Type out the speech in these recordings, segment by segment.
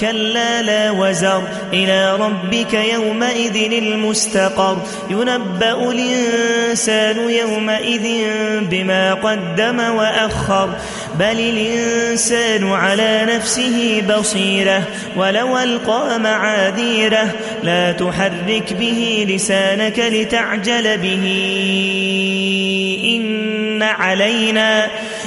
كلا لا وزر إلى ربك يومئذ المستقر. ينبأ الإنسان يومئذ بما قدم وأخر. بل الإنسان على نفسه بصيرة ولو ألقى معاذيره لا تحرك به لسانك لتعجل به. إن علينا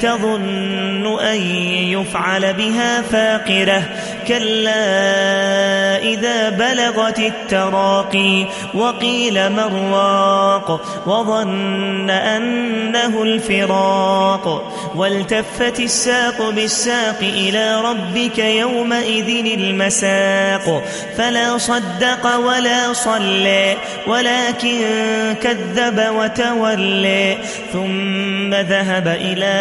تظن أن يفعل بها فاقرة كلا إذا بلغت التراقي وقيل مرواق وظن أنه الفراق والتفت الساق بالساق إلى ربك يومئذ المساق فلا صدق ولا صلى ولكن كذب وتولى ثم ذهب إلى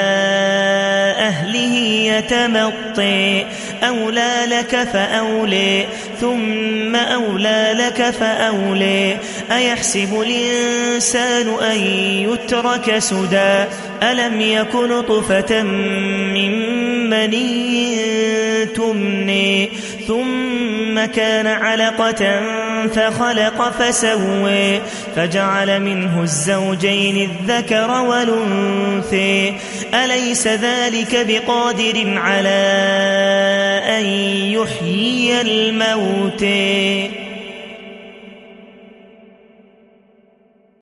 أهله يتمطي أولى لك فأولي ثم أولى لك فأولي. أيحسب الإنسان أن يترك سدى؟ ألم يكن طفة من مني تمني؟ ثم كان علقة فخلق فسوي. فجعل منه الزوجين الذكر والأنثي. أليس ذلك بقادر على أن يحيي الموت